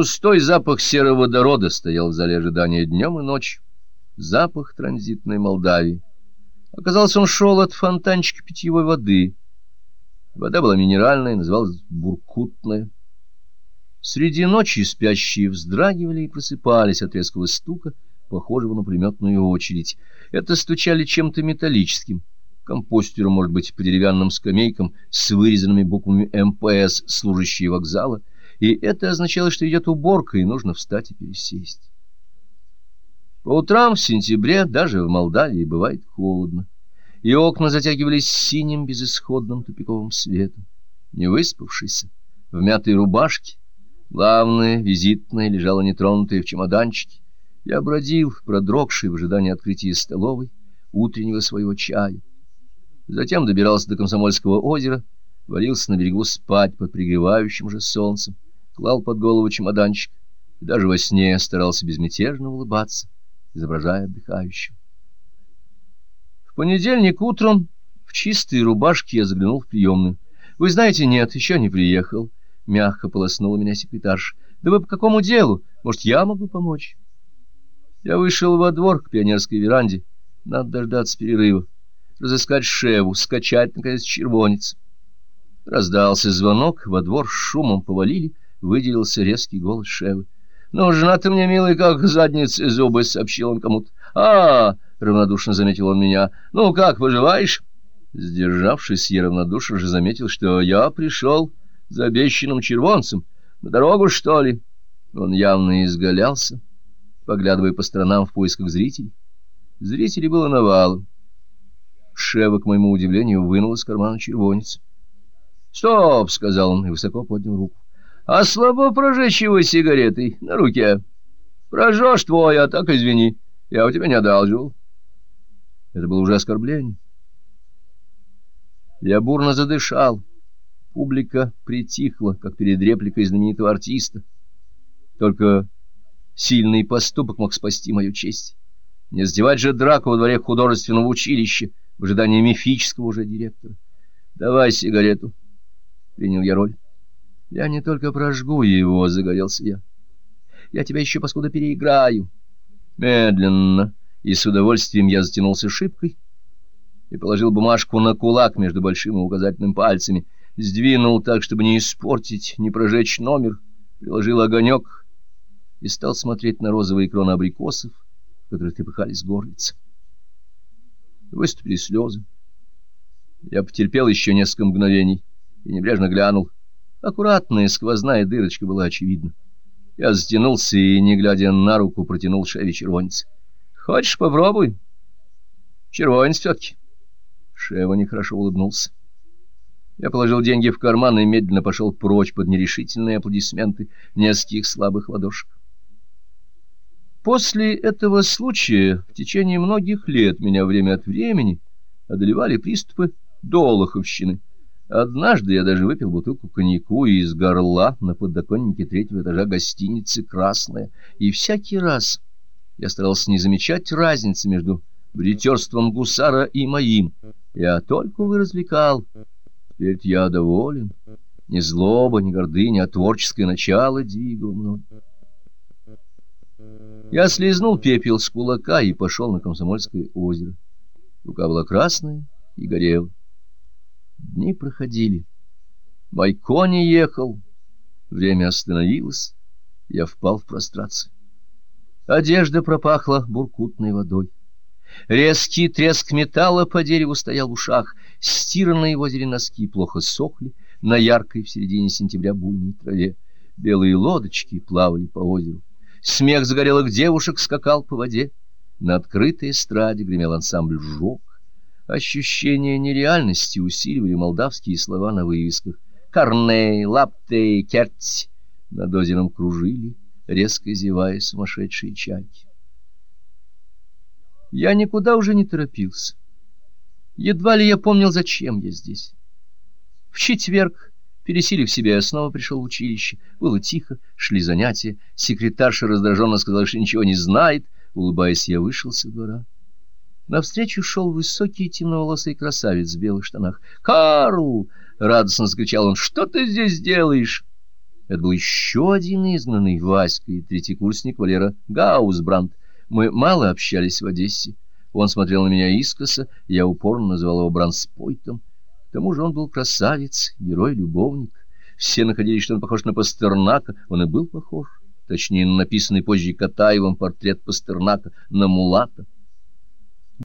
Пустой запах сероводорода стоял в зале ожидания днем и ночью. Запах транзитной Молдавии. Оказалось, он шел от фонтанчика питьевой воды. Вода была минеральная, называлась буркутная. Среди ночи спящие вздрагивали и просыпались от резкого стука, похожего на пулеметную очередь. Это стучали чем-то металлическим. Компостеру, может быть, по деревянным скамейкам с вырезанными буквами МПС, служащие вокзала, и это означало, что идет уборка, и нужно встать и пересесть. По утрам в сентябре даже в Молдавии бывает холодно, и окна затягивались синим безысходным тупиковым светом. Не выспавшийся, в мятой рубашке, главное, визитное, лежало нетронутое в чемоданчике. Я бродил, продрогший в ожидании открытия столовой, утреннего своего чая. Затем добирался до Комсомольского озера, валился на берегу спать под пригревающим же солнцем клал под голову чемоданчик и даже во сне старался безмятежно улыбаться, изображая отдыхающего. В понедельник утром в чистой рубашке я заглянул в приемную. «Вы знаете, нет, еще не приехал», — мягко полоснула меня секретарша. «Да вы по какому делу? Может, я могу помочь?» Я вышел во двор к пионерской веранде. Надо дождаться перерыва, разыскать шеву, скачать, наконец, червонец. Раздался звонок, во двор шумом повалили — выделился резкий голос Шевы. «Ну, жена ты мне, милый, как задницы зубы», — сообщил он кому-то. «А, — равнодушно заметил он меня, — ну как, поживаешь?» Сдержавшись, я равнодушно же заметил, что я пришел за обещанным червонцем. На дорогу, что ли? Он явно изгалялся, поглядывая по сторонам в поисках зрителей. Зрителей было навалом. Шева, к моему удивлению, вынул из кармана червонец. «Стоп!» — сказал он и высоко поднял руку. А слабо прожечь его сигаретой на руке. Прожжешь твой, а так извини, я у тебя не одалживал. Это было уже оскорбление. Я бурно задышал. Публика притихла, как перед репликой знаменитого артиста. Только сильный поступок мог спасти мою честь. Не сдевать же драку во дворе художественного училища в ожидании мифического уже директора. «Давай сигарету», — принял я роль. Я не только прожгу его, — загорелся я. Я тебя еще, паскуда, переиграю. Медленно и с удовольствием я затянулся шибкой и положил бумажку на кулак между большим и указательным пальцами, сдвинул так, чтобы не испортить, не прожечь номер, приложил огонек и стал смотреть на розовые кроны абрикосов, в которых трепыхались горлицы. Выступили слезы. Я потерпел еще несколько мгновений и небрежно глянул — Аккуратная сквозная дырочка была очевидна. Я затянулся и, не глядя на руку, протянул Шеве червонец. — Хочешь, попробуй? — Червонец все-таки. Шева нехорошо улыбнулся. Я положил деньги в карман и медленно пошел прочь под нерешительные аплодисменты нескольких слабых ладошек. После этого случая в течение многих лет меня время от времени одолевали приступы долоховщины. Однажды я даже выпил бутылку коньяку из горла на подоконнике третьего этажа гостиницы «Красная», и всякий раз я старался не замечать разницы между бритерством гусара и моим. Я только вы развлекал. Теперь я доволен. Ни злоба, ни гордыня, а творческое начало двигало мной. Я слезнул пепел с кулака и пошел на Комсомольское озеро. Рука была красная и горела. Дни проходили. Байко не ехал. Время остановилось. Я впал в прострацию. Одежда пропахла буркутной водой. Резкий треск металла по дереву стоял в ушах. Стиранные в озере носки плохо сохли на яркой в середине сентября буйной траве. Белые лодочки плавали по озеру. Смех загорелых девушек скакал по воде. На открытой эстраде гремел ансамбль «Жок». Ощущение нереальности усиливали молдавские слова на вывесках. «Корней», «Лаптей», «Керть» над озером кружили, резко зевая сумасшедшие чайки. Я никуда уже не торопился. Едва ли я помнил, зачем я здесь. В четверг, пересилив себя, я снова пришел в училище. Было тихо, шли занятия. Секретарша раздраженно сказала, что ничего не знает. Улыбаясь, я вышел со двора. Навстречу шел высокий темноволосый красавец в белых штанах. «Карл!» — радостно закричал он. «Что ты здесь делаешь?» Это был еще один изгнанный Васька и третий курсник Валера Гаусбранд. Мы мало общались в Одессе. Он смотрел на меня искоса, я упорно называл его Бранспойтом. К тому же он был красавец, герой-любовник. Все находились, что он похож на Пастернака. Он и был похож. Точнее, написанный позже Катаевым портрет Пастернака на Мулата.